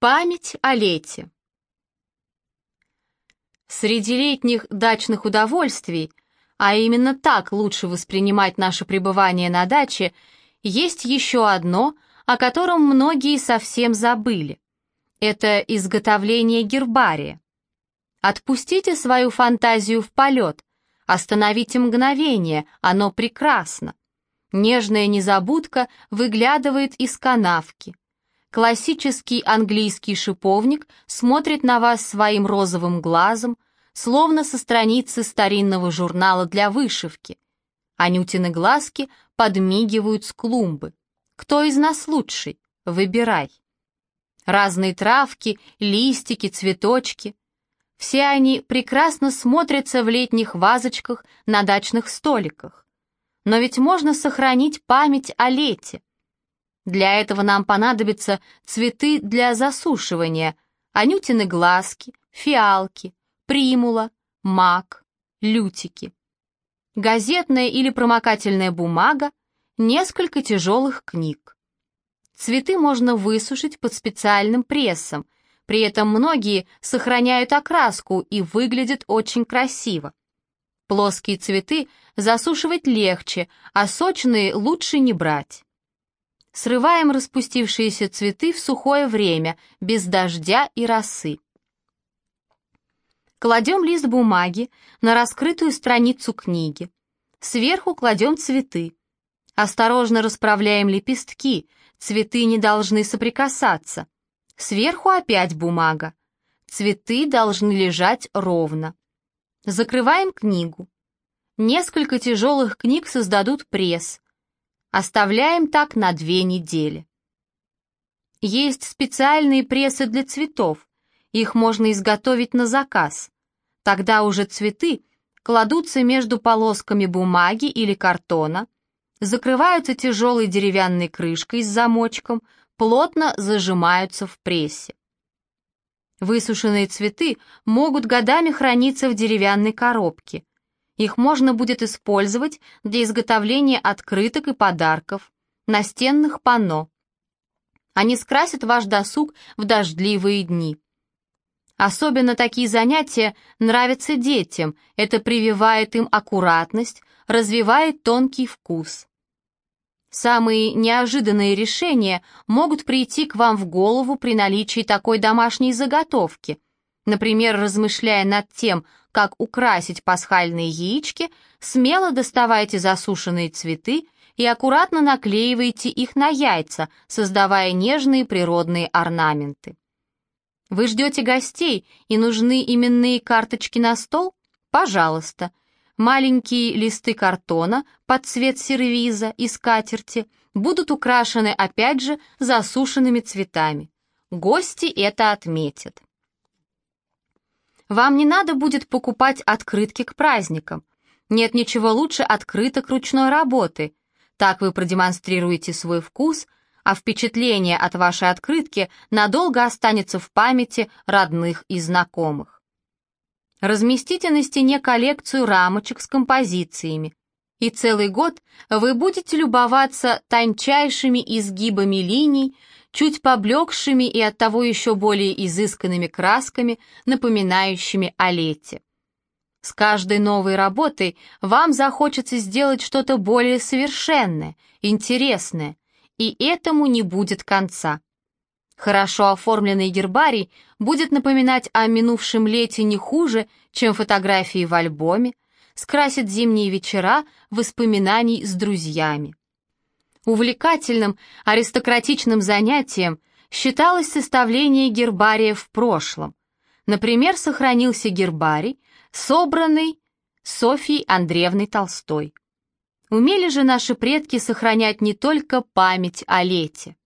Память о лете. Среди летних дачных удовольствий, а именно так лучше воспринимать наше пребывание на даче, есть еще одно, о котором многие совсем забыли. Это изготовление гербария. Отпустите свою фантазию в полет, остановите мгновение, оно прекрасно. Нежная незабудка выглядывает из канавки. Классический английский шиповник смотрит на вас своим розовым глазом, словно со страницы старинного журнала для вышивки. Анютины глазки подмигивают с клумбы. Кто из нас лучший? Выбирай. Разные травки, листики, цветочки. Все они прекрасно смотрятся в летних вазочках на дачных столиках. Но ведь можно сохранить память о лете. Для этого нам понадобятся цветы для засушивания, анютины глазки, фиалки, примула, мак, лютики. Газетная или промокательная бумага, несколько тяжелых книг. Цветы можно высушить под специальным прессом, при этом многие сохраняют окраску и выглядят очень красиво. Плоские цветы засушивать легче, а сочные лучше не брать. Срываем распустившиеся цветы в сухое время, без дождя и росы. Кладем лист бумаги на раскрытую страницу книги. Сверху кладем цветы. Осторожно расправляем лепестки, цветы не должны соприкасаться. Сверху опять бумага. Цветы должны лежать ровно. Закрываем книгу. Несколько тяжелых книг создадут пресс. Оставляем так на две недели. Есть специальные прессы для цветов. Их можно изготовить на заказ. Тогда уже цветы кладутся между полосками бумаги или картона, закрываются тяжелой деревянной крышкой с замочком, плотно зажимаются в прессе. Высушенные цветы могут годами храниться в деревянной коробке. Их можно будет использовать для изготовления открыток и подарков, настенных панно. Они скрасят ваш досуг в дождливые дни. Особенно такие занятия нравятся детям, это прививает им аккуратность, развивает тонкий вкус. Самые неожиданные решения могут прийти к вам в голову при наличии такой домашней заготовки. Например, размышляя над тем, как украсить пасхальные яички, смело доставайте засушенные цветы и аккуратно наклеивайте их на яйца, создавая нежные природные орнаменты. Вы ждете гостей и нужны именные карточки на стол? Пожалуйста. Маленькие листы картона под цвет сервиза и скатерти будут украшены опять же засушенными цветами. Гости это отметят. Вам не надо будет покупать открытки к праздникам. Нет ничего лучше открыток ручной работы. Так вы продемонстрируете свой вкус, а впечатление от вашей открытки надолго останется в памяти родных и знакомых. Разместите на стене коллекцию рамочек с композициями, и целый год вы будете любоваться тончайшими изгибами линий, чуть поблекшими и оттого еще более изысканными красками, напоминающими о лете. С каждой новой работой вам захочется сделать что-то более совершенное, интересное, и этому не будет конца. Хорошо оформленный гербарий будет напоминать о минувшем лете не хуже, чем фотографии в альбоме, скрасит зимние вечера воспоминаний с друзьями. Увлекательным аристократичным занятием считалось составление гербария в прошлом. Например, сохранился гербарий, собранный Софьей Андреевной Толстой. Умели же наши предки сохранять не только память о лете.